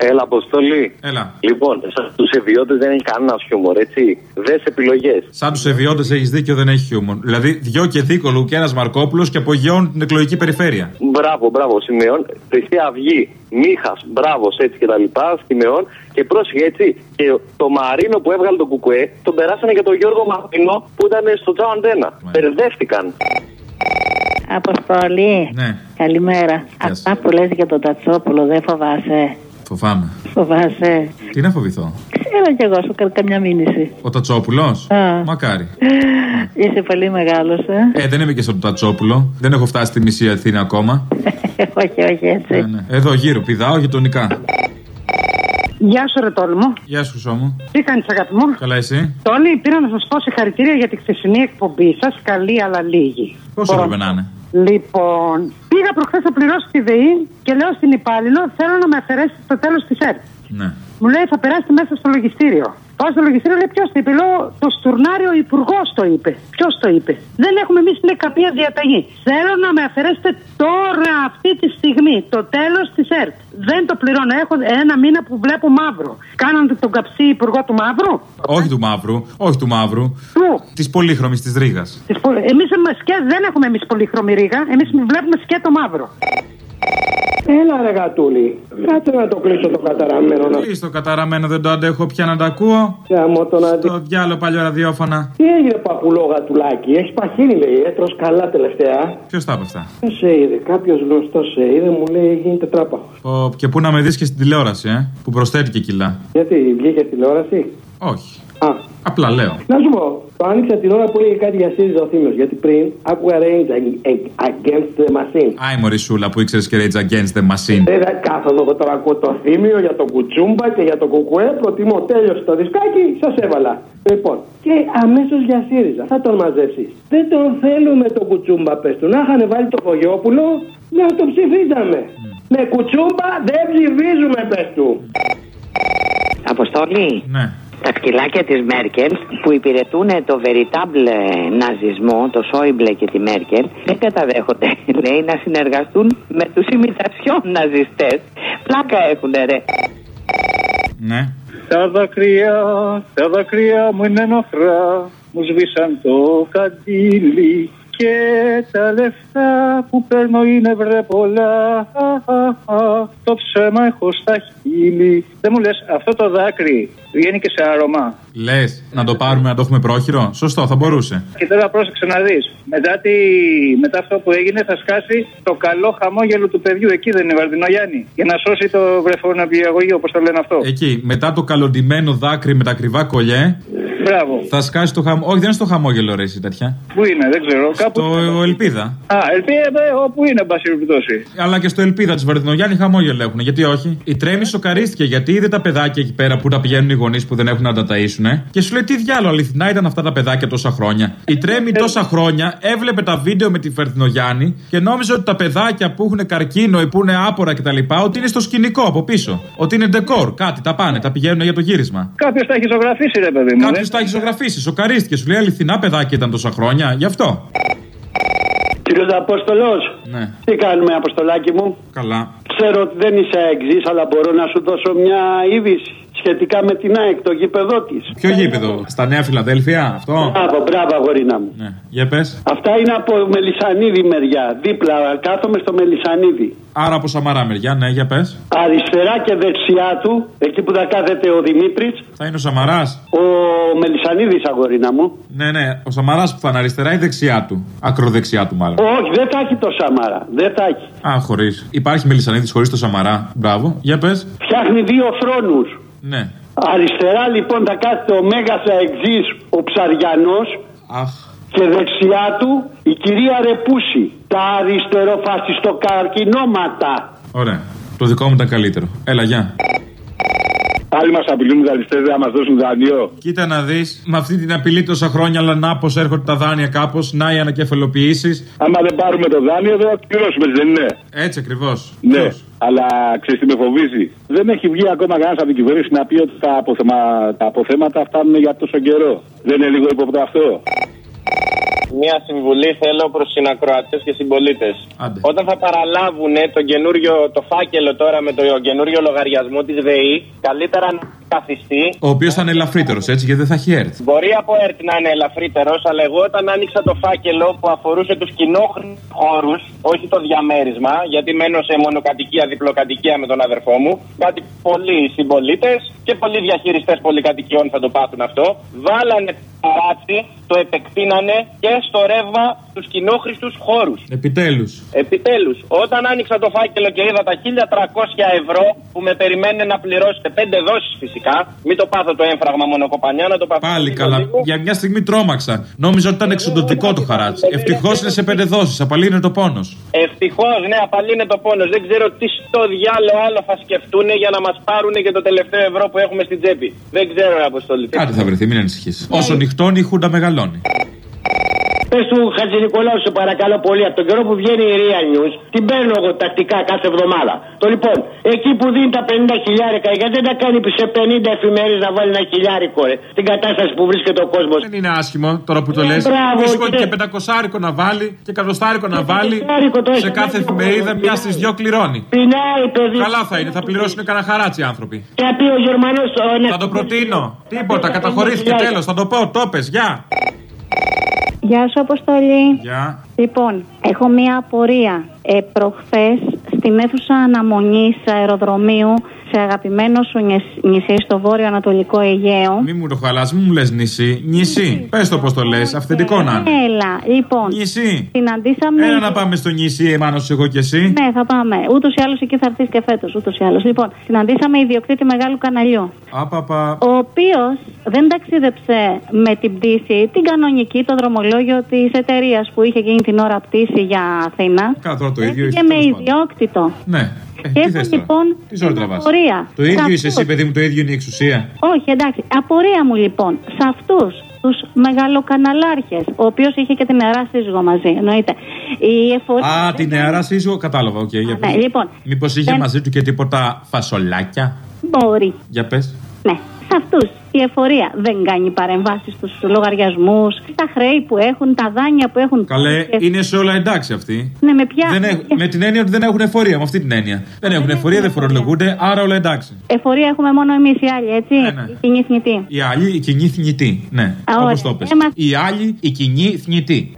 Έλα, Αποστολή. Έλα. Λοιπόν, στου ευιώτε δεν έχει κανένα χιούμορ, έτσι. Δες επιλογές. Σαν τους ευιώτε έχεις δίκιο, δεν έχει χιούμορ. Δηλαδή, δυο και δίκολου και ένα Μαρκόπουλος και απογειώνουν την εκλογική περιφέρεια. Μπράβο, μπράβο, σημειών. Χρυσή Αυγή, Μίχας, μπράβο, έτσι και τα λοιπά, σημειών. Και πρόσεχε έτσι. Και το Μαρίνο που έβγαλε τον Κουκουέ, τον περάσανε για τον Γιώργο Μαρτίνο που ήταν στο Τσάου Αντένα. Μπερδεύτηκαν. Αποστολή. Ναι. Καλημέρα. Γεια σου. Αυτά που λες για τον Τατσόπουλο δεν φοβάσαι. Φοβάμαι. Φοβάσαι. Τι να φοβηθώ; Ξέρω κι εγώ, σου κάνω καμιά μήνυση. Ο Τατσόπουλος; Α. Μακάρι. Είσαι πολύ μεγάλος, ε. Ε, δεν είμαι και σαν τον Τατσόπουλο. Δεν έχω φτάσει στη μισή Αθήνα ακόμα. όχι, όχι έτσι. Ναι, ναι. Εδώ γύρω, πηδάω γειτονικά. Γεια σου, ρε Τόλι μου. Γεια σου, Χρυσό μου. Τι κάνεις, αγάπη μου; Καλά, εσύ. Τόλι, πήρα να σας πω συγχαρητήρια για την χθεσινή εκπομπή σας. Καλή, αλλά λίγη. Πώ Μπορώ- έπρεπε να είναι; Λοιπόν, πήγα προχθές να πληρώσω τη ΔΕΗ και λέω στην υπάλληλο: Θέλω να με αφαιρέσει το τέλος της ΕΡΤ. Ναι. Μου λέει: Θα περάσετε μέσα στο λογιστήριο. Πάω στο λογιστήριο, λέει: Ποιος το είπε; Λέω: Το στουρνάριο υπουργός το είπε. Ποιος το είπε; Δεν έχουμε εμείς λέει καμία διαταγή. Θέλω να με αφαιρέσετε τώρα, αυτή τη στιγμή, το τέλος της ΕΡΤ. Δεν το πληρώνω. Έχω ένα μήνα που βλέπω μαύρο. Κάνατε τον καψί υπουργό του μαύρου. Όχι του μαύρου. Όχι του μαύρου. Του. Της πολύχρωμης της Ρήγας. Εμείς δεν έχουμε εμείς πολύχρωμη ρίγα. Εμείς βλέπουμε σκέτο μαύρο. Έλα ρε γατούλη. Κάτσε να το κλείσω το καταραμένο να Τι στο καταραμένο δεν το αντέχω πια να τα ακούω. Γαμώ τον αντι... Το διάλο παλιό ραδιόφωνα. Τι έγινε παπουλό γατουλάκι, έχεις παχύνει λέει, έτρος καλά τελευταία. Ποιος τα είπε αυτά. Δεν σε είδε, κάποιος γνωστός σε είδε, μου λέει γίνεται τράπαχο. Πω, Και πού να με δεις και στην τηλεόραση, ε, που προσθέτει και κιλά. Γιατί βγήκε τηλεόραση; Όχι. Α, Απλά λέω. να σου πω, το άνοιξα την ώρα που έλεγε κάτι για ΣΥΡΙΖΑ ο Θήμιος, Γιατί πριν άκουγα Range Against the Machine. Άι Μωρισούλα που ήξερες και Rage Against the Machine. Δεν θα κάθομαι εγώ τώρα ακούω το θύμιο για τον κουτσούμπα και για τον κουκουέ. Προτιμώ τέλειωσε το δισκάκι, σας έβαλα. Λοιπόν, και αμέσως για ΣΥΡΙΖΑ. Θα τον μαζέψεις. Δεν τον θέλουμε τον κουτσούμπα, πες του. Να είχαν βάλει το Βογιόπουλο, να το ψηφίζαμε. Με κουτσούμπα δεν ψηφίζουμε, πες του. Αποστολή. Ναι. Τα σκυλάκια της Μέρκελ που υπηρετούν το veritable ναζισμό, το Σόιμπλε και τη Μέρκελ, δεν καταδέχονται, λέει, να συνεργαστούν με τους ημιτασιών ναζιστές. Πλάκα έχουνε ρε. Ναι. Τα δάκρυα, τα δάκρυα μου είναι νοφρά, μου σβήσαν το καντήλι και τα λεφτά που παίρνω είναι βρε πολλά. Α, α, α, το ψέμα έχω στα χείλη. Δεν μου λες, αυτό το δάκρυ βγαίνει και σε άρωμα. Λες να το πάρουμε να το έχουμε πρόχειρο; Σωστό, θα μπορούσε. Και τώρα πρόσεξε να δεις. Μετά, τη... Μετά αυτό που έγινε θα σκάσει το καλό χαμόγελο του παιδιού. Εκεί δεν είναι Βαρδινογιάννη. Για να σώσει το βρεφοναπιαγωγείο, όπως το λένε αυτό. Εκεί, μετά το καλοντημένο δάκρυ με τα κρυβά κολλιέ, Μπράβο. θα σκάσει το χαμόγελο. Όχι, δεν είναι στο χαμόγελο, ρε, εσύ τέτοια. Πού είναι, δεν ξέρω. Κάπου. Στο ελπίδα. Α, ελπίδα όπου είναι, εν πάση περιπτώσει. Αλλά και στο ελπίδα της Βαρδινογιάννη χαμόγελο έχουν. Γιατί όχι. Η Τρέμι σοκαρίστηκε γιατί είδε τα παιδάκια εκεί πέρα που τα πηγαίνουν οι γονείς που δεν έχουν να τα ταΐσουν. Και σου λέει τι διάλογο, αληθινά ήταν αυτά τα παιδάκια τόσα χρόνια. Η Τρέμι τόσα χρόνια έβλεπε τα βίντεο με τη Βαρδινογιάννη και νόμιζε ότι τα παιδάκια που έχουν καρκίνο ή που είναι άπορα κτλ. ότι είναι στο σκηνικό από πίσω. Ότι είναι ντεκόρ. Κάτι τα πάνε, τα πηγαίνουν για το γύρισμα. Κάποιος τα έχει ζωγραφίσει, ρε παιδί μου. Κάποιος δεν- τα έχει ζωγραφίσει, σοκαρίστηκε. Σου λέει αληθινά παιδάκια ήταν τόσα χρόνια. Γι' αυτό. Κύριος Απόστολο, Ναι. τι κάνουμε, Αποστολάκι μου; Καλά. Ξέρω ότι δεν είσαι εξή, αλλά μπορώ να σου δώσω μια είδηση σχετικά με την ΑΕΚ, το γήπεδο της. Ποιο γήπεδο, στα Νέα Φιλαδέλφια, αυτό; Μπράβο, μπράβο, αγορίνα μου. Ναι. Για πες. Αυτά είναι από Μελισανίδη μεριά. Δίπλα, κάθομαι στο Μελισανίδη. Άρα από Σαμαρά μεριά, ναι, για πες. Αριστερά και δεξιά του, εκεί που θα κάθεται ο Δημήτρης, Θα είναι ο Σαμαράς. ο Μελισανίδης, αγορίνα μου. Ναι, ναι, ο Σαμαράς που θα είναι αριστερά ή δεξιά του. Ακροδεξιά του, μάλλον. Όχι, δεν θα έχει το Σαμάρα. Δεν θα έχει. Α, χωρίς. Υπάρχει Μελισανίδης χωρίς το Σαμαρά. Μπράβο, για πες. Φτιάχνει δύο θρόνους. Ναι. Αριστερά λοιπόν θα κάθεται ο Μέγας Αεξής, ο Ψαριανός Αχ. και δεξιά του η κυρία Ρεπούση. Τα αριστεροφασιστοκαρκινώματα. Ωραία. Το δικό μου ήταν καλύτερο. Έλα, γεια. Άλλοι μας απειλούν οι αριστεροί να μας δώσουν δάνειο. Κοίτα να δεις, με αυτή την απειλή τόσα χρόνια, αλλά να πως έρχονται τα δάνεια κάπως, να οι ανακεφαλοποιήσεις. Άμα δεν πάρουμε το δάνειο, δεν θα το πληρώσουμε, έτσι δεν είναι; Έτσι ακριβώς. Ναι, αλλά ξέρεις τι με φοβίζει; Δεν έχει βγει ακόμα κανένας από την κυβέρνηση να πει ότι τα, αποθεμα... τα αποθέματα φτάνουν για τόσο καιρό. Δεν είναι λίγο υποπτώ αυτό; Μία συμβουλή θέλω προς συνακροατές και συμπολίτες. Άντε. Όταν θα παραλάβουν το καινούριο το φάκελο τώρα με το καινούριο λογαριασμό της ΔΕΗ, καλύτερα να καθιστεί. Ο οποίος θα είναι ελαφρύτερος έτσι γιατί δεν θα έχει έρθει. Μπορεί από ΕΡΤ να είναι ελαφρύτερος, αλλά εγώ όταν άνοιξα το φάκελο που αφορούσε τους κοινόχρηστους χώρους, όχι το διαμέρισμα, γιατί μένω σε μονοκατοικία, διπλοκατοικία με τον αδερφό μου, κάτι πολλοί συμπολίτες και πολλοί διαχειριστές πολυκατοικιών θα το πάθουν αυτό, βάλανε παράτσι, το επεκτείνανε και στο ρεύμα του κοινόχρηστου χώρου. Επιτέλου. Επιτέλου, όταν άνοιξα το φάκελο και είδα τα 1300 ευρώ που με περιμένει να πληρώσετε, πέντε δόσει φυσικά, μην το πάθω το έμφραγμα μονοκοπανιά, να το πάθω. Πάλι λίγο, καλά. λίγο. Για μια στιγμή τρόμαξα. Νόμιζα ότι ήταν εξοντοτικό το χαράτσι. Ευτυχώ είναι σε πέντε δόσει. Απαλύνει το πόνο. Ευτυχώ, ναι, απαλύνε το πόνο. Δεν ξέρω τι στο διάλογο άλλο θα σκεφτούν για να μα πάρουν και το τελευταίο ευρώ που έχουμε στην τσέπη. Δεν ξέρω, ρε Αποστολή. Κάτι θα βρεθεί, μην ανησυχεί. Όσο νυχτώνει, η χούντα μεγαλώνει. Πες του Χατζη Νικολάου, σε παρακαλώ πολύ, από τον καιρό που βγαίνει η Real News, την παίρνω εγώ τακτικά κάθε εβδομάδα. Το λοιπόν, εκεί που δίνει τα 50 χιλιάρικα, γιατί δεν τα κάνει σε 50 εφημερίδες να βάλει ένα χιλιάρικο, ρε, την κατάσταση που βρίσκεται ο κόσμος. Δεν είναι άσχημο τώρα που το λες. Ε, μπράβο, Βρίσκω και- και πεντακοσάρικο να βάλει και εκατοστάρικο να βάλει. πεντακοσάρικο το Σε έχει κάθε βάλει. εφημερίδα μια στις δυο κληρώνει. Πεινάει, παιδί. Καλά θα είναι, θα πληρώσουν κανένα χαράτσι οι άνθρωποι. Και να πει ο Γερμανός. Ναι. Θα το προτείνω. Τίποτα, καταχωρήθηκε τέλος. Θα το πω, το πες, γεια. Γεια σου, Αποστολή. Γεια. Λοιπόν, έχω μία απορία. Ε, προχθές, στην αίθουσα αναμονής αεροδρομίου σε αγαπημένο σου νησ- νησί στο βόρειο-ανατολικό Αιγαίο. Μη μου το χαλάς, μη μου λες νησί. Νησί. Πες το πώς το λες, αυθεντικό να είναι. Έλα, λοιπόν. Νησί. Συναντήσαμε. Έλα να πάμε στο νησί, Εμάνο, εγώ και εσύ. Ναι, θα πάμε. Ούτως ή άλλως εκεί θα έρθεις και φέτος. Ούτως ή άλλως. Λοιπόν, συναντήσαμε ιδιοκτήτη μεγάλου καναλιού. Απαπα. Ο οποίος δεν ταξίδεψε με την πτήση, την κανονική, το δρομολόγιο της εταιρείας που είχε εκείνη την ώρα πτήση για Αθήνα. Κάτω τώρα το ίδιο. Και είσαι, με τέλος πάντων. ιδιόκτητο. Ναι. Ε, Και τι έχω θες τώρα; λοιπόν Τι ζόρι την τραβάς; απορία. Το ίδιο Σε είσαι εσύ, αυτούς. παιδί μου, το ίδιο είναι η εξουσία. Όχι, εντάξει. Απορία μου λοιπόν σε αυτούς τους μεγαλοκαναλάρχες, ο οποίος είχε και την νεαρά σύζυγο μαζί. Εννοείται. Η εφορία. Α, την νεαρά σύζυγο, κατάλαβα. Οκ, για Ναι, πες. λοιπόν. Μήπως είχε δεν μαζί του και τίποτα φασολάκια; Μπορεί. Για πες. Ναι, σε αυτούς η εφορία δεν κάνει παρεμβάσεις στους λογαριασμούς, στα χρέη που έχουν, τα δάνεια που έχουν. Καλέ, Και- είναι σε όλα εντάξει αυτοί. Ναι, με ποια. Δεν έχ- με την έννοια ότι δεν έχουν εφορία, με αυτή την έννοια. Δεν έχουν εφορία, δεν φορολογούνται, άρα όλα εντάξει. Εφορία έχουμε μόνο εμείς οι άλλοι, έτσι; ναι. Η κοινή θνητή. Οι άλλοι, η κοινή θνητή. Ναι, Α, όπως ωραία. το πες. Έμα- Οι άλλοι, η κοινή θνητή.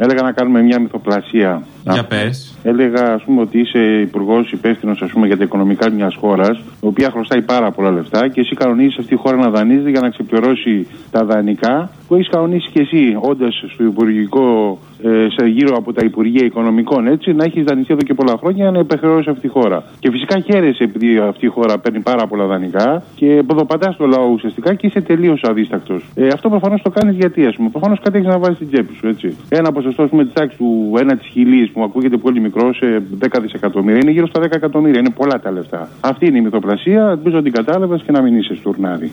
Έλεγα να κάνουμε μια μυθοπλασία. Για πες. Έλεγα, ας πούμε, ότι είσαι υπουργός υπεύθυνος για τα οικονομικά μιας χώρας, η οποία χρωστάει πάρα πολλά λεφτά και εσύ κανονίζεις αυτή η χώρα να δανείζεται για να ξεπληρώσει τα δανεικά που έχεις κανονίσει και εσύ, όντας στο υπουργικό, ε, σε γύρω από τα Υπουργεία Οικονομικών, έτσι, να έχεις δανειστεί εδώ και πολλά χρόνια για να υπερχρεώσει αυτή η χώρα. Και φυσικά χαίρεσαι επειδή αυτή η χώρα παίρνει πάρα πολλά δανεικά και ποδοπατάς το λαό ουσιαστικά και είσαι τελείως αδίστακτος. Ε, αυτό προφανώς το κάνεις γιατί, ας πούμε. Προφανώς κάτι έχεις να βάλει στην τσέπη σου, έτσι. Ένα ποσοστό, ας πούμε, της τάξης του 1 της χιλής που ακούγεται πολύ μικρό σε 10 δισεκατομμύρια είναι γύρω στα 10 εκατομμύρια. Είναι πολλά τα λεφτά. Αυτή είναι η μυθοπλασία. Ελπίζω να την κατάλαβες και να μην είσαι στουρνάδι.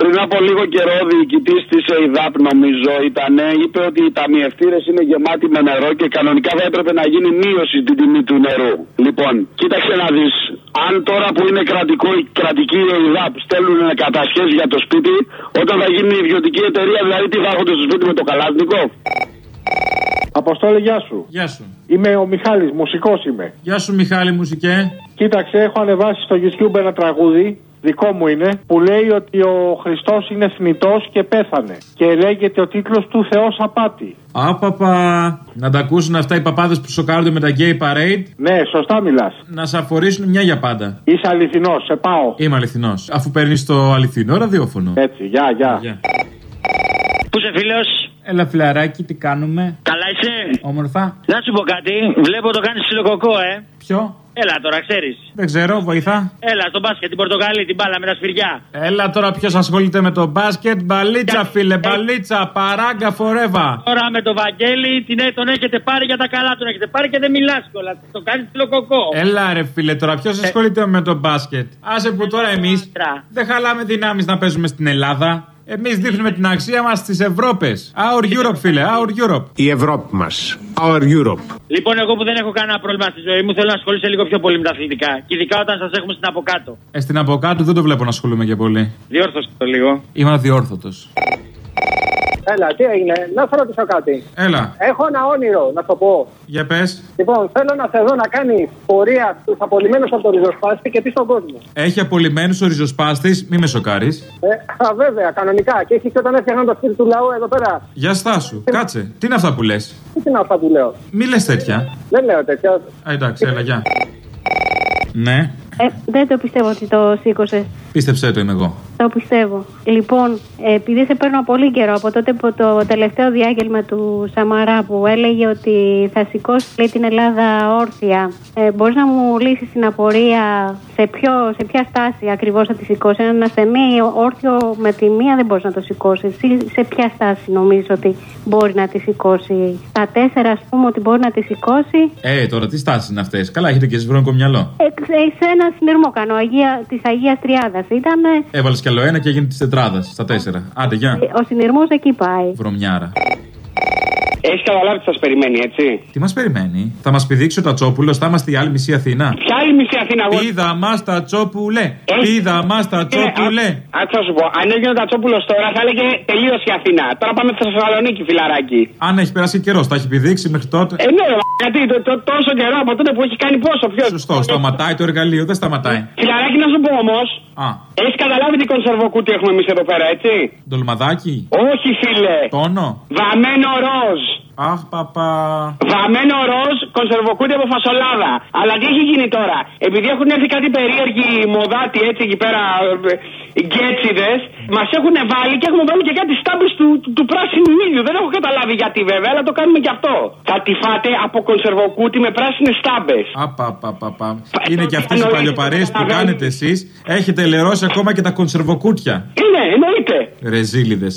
Πριν από λίγο καιρό, ο διοικητής της ΕΙΔΑΠ, νομίζω ήταν, είπε ότι οι ταμιευτήρες είναι γεμάτοι με νερό και κανονικά θα έπρεπε να γίνει μείωση στην τιμή του νερού. Λοιπόν, κοίταξε να δεις. Αν τώρα που είναι κρατικό, κρατική η ΕΙΔΑΠ στέλνουν κατασχέ για το σπίτι, όταν θα γίνει η ιδιωτική εταιρεία, δηλαδή τι θα έρχονται στο σπίτι με το καλάσνικο. Αποστόλη, γεια σου. Γεια σου. Είμαι ο Μιχάλης, μουσικός είμαι. Γεια σου, Μιχάλη Μουσικέ. Κοίταξε, έχω ανεβάσει στο YouTube ένα τραγούδι, δικό μου είναι, που λέει ότι ο Χριστός είναι θνητός και πέθανε. Και λέγεται ο τίτλος του Θεός Απάτη. Άπαπα. Να τα ακούσουν αυτά οι παπάδες που σοκάρονται με τα gay parade. Ναι, σωστά μιλάς. Να σε αφορήσουν μια για πάντα. Είσαι αληθινός, σε πάω. Είμαι αληθινός. Αφού παίρνεις το αληθινό ραδιόφωνο. Έτσι, γεια, γεια. Γεια. Πού είσαι φίλος, Έλα, φιλαράκι, τι κάνουμε; καλά είσαι; Όμορφα. Να σου πω κάτι, βλέπω το κάνεις ψιλοκοκό, ε. Ποιο; Έλα τώρα, ξέρεις. Δεν ξέρω, βοηθά. Έλα στο μπάσκετ, την Πορτογαλή, την μπάλα με τα σφυριά. Έλα τώρα, ποιος ασχολείται με το μπάσκετ. Μπαλίτσα, φίλε, μπαλίτσα. Παράγκα φορέβα. Τώρα με το Βαγγέλη την, ε, τον έχετε πάρει για τα καλά, τον έχετε πάρει και δεν μιλάς κιόλας. Το κάνεις ψιλοκοκό. Έλα, ρε φίλε, τώρα ποιος ασχολείται με το μπάσκετ. Άσε που τώρα εμείς δεν χαλάμε δυνάμεις να παίζουμε στην Ελλάδα. Εμείς δείχνουμε την αξία μας στις Ευρώπες. Our Europe, φίλε, our Europe. Η Ευρώπη μας. Our Europe. Λοιπόν, εγώ που δεν έχω κανένα πρόβλημα στη ζωή μου, θέλω να ασχολείσαι λίγο πιο πολύ με τα αθλητικά. Και ειδικά όταν σας έχουμε στην από κάτω. Ε, στην από κάτω δεν το βλέπω να ασχολούμαι και πολύ. Διόρθωσε το λίγο. Είμαι αδιόρθωτος. Έλα, τι έγινε, να σου ρωτήσω κάτι. Έλα, Έχω ένα όνειρο, να το πω. για πες. Λοιπόν, θέλω να σε δω να κάνεις πορεία στους απολυμμένους από το ριζοσπάστη και τι στον κόσμο. Έχει απολυμμένους ο ριζοσπάστης, μη με σοκάρεις. Ε, α, βέβαια, κανονικά. Και έχει και όταν έφτιαχναν το σπίτι του λαού εδώ πέρα. Για στάσου, κάτσε. Τι είναι αυτά που λες; Τι είναι αυτά που λέω; Μη λες τέτοια. Δεν λέω τέτοια. Α, εντάξει, έλα, γεια. Ναι, Ε, δεν το πιστεύω ότι το σήκωσε. πίστεψέ το είμαι εγώ. Το πιστεύω. Λοιπόν, ε, επειδή σε παίρνω πολύ καιρό από τότε που το τελευταίο διάγγελμα του Σαμαρά που έλεγε ότι θα σηκώσει λέει, την Ελλάδα όρθια, ε, μπορείς να μου λύσεις την απορία σε, ποιο, σε ποια στάση ακριβώς θα τη σηκώσει; Έναν ασθενή όρθιο με τη μία δεν μπορείς να το σηκώσεις. Εσύ σε ποια στάση νομίζεις ότι μπορεί να τη σηκώσει; Στα τέσσερα, ας πούμε, ότι μπορεί να τη σηκώσει. Ε, τώρα τι στάσεις είναι αυτές; Καλά, έχετε και εσείς βρονικό μυαλό. Ε, σε ένα συνειρμό κάνω Αγία, της Αγίας Τριάδας ήταν ε, Έβαλε κι άλλο ένα και έγινε της τετράδας στα τέσσερα. Άντε, γεια. ο συνειρμός εκεί πάει Βρωμιάρα. Έχεις καταλάβει τι σας περιμένει, έτσι; Τι μας περιμένει, θα μας πηδήξει ο Τατσόπουλος, θα είμαστε η άλλη μισή Αθήνα; Ποια άλλη μισή Αθήνα, εγώ. Πίδα μας Τατσόπουλε, πίδα μας Τατσόπουλε. Άκουσα να σου πω, αν έγινε ο Τατσόπουλος τώρα θα έλεγε τελείω η Αθήνα. Τώρα πάμε στη Θεσσαλονίκη, φιλαράκι. Αν έχει περάσει καιρός, τα έχει πηδήξει μέχρι τότε. Ε, ναι, ρε, γιατί το, το, τόσο καιρό από τότε που έχει κάνει πόσο πιο. Σωστό, σταματάει το εργαλείο, δεν σταματάει. Φιλαράκι να σου πω όμως, Α, έχεις καταλάβει τι κονσερβοκούτι έχουμε εμείς εδώ πέρα, έτσι; ντολμαδάκι, Όχι, φίλε. τόνο. Βαμμένο ροζ. Αχ, παπά. Βαμμένο ροζ, κονσερβοκούτι από φασολάδα. Αλλά τι έχει γίνει τώρα; Επειδή έχουν έρθει κάτι περίεργοι μοδάτοι έτσι εκεί πέρα, γκέτσιδες, μας έχουν βάλει και έχουμε βάλει και κάτι στάμπε του, του, του πράσινου ήλιου. Δεν έχω καταλάβει γιατί βέβαια, αλλά το κάνουμε και αυτό. Θα τη φάτε από κονσερβοκούτι με πράσινες στάμπες. Απαπαπαπα. Είναι και αυτές οι παλιοπαρέες που κάνετε εσείς. Έχετε λερώσει ακόμα και τα κονσερβοκούτια. Είναι, εννοείται. Ρεζίλιδες.